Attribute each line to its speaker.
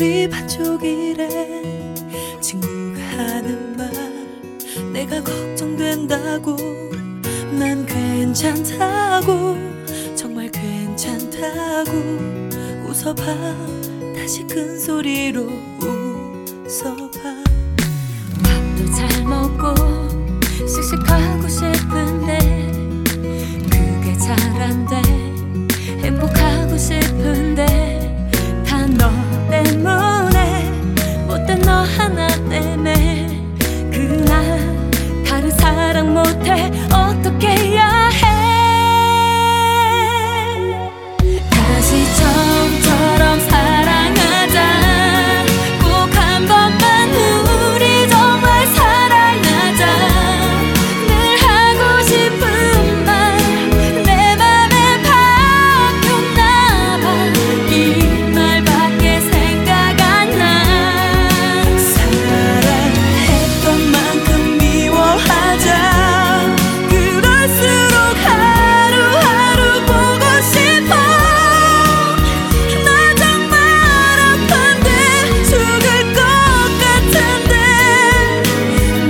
Speaker 1: 우리 반쪽이래. 친구가 하는 말 내가 걱정된다고. 난 괜찮다고. 정말 괜찮다고. 웃어봐. 다시 큰 소리로 웃어봐.
Speaker 2: 밥도 잘 먹고 씩씩하고 싶은데 그게 잘 안돼 어떻게 해야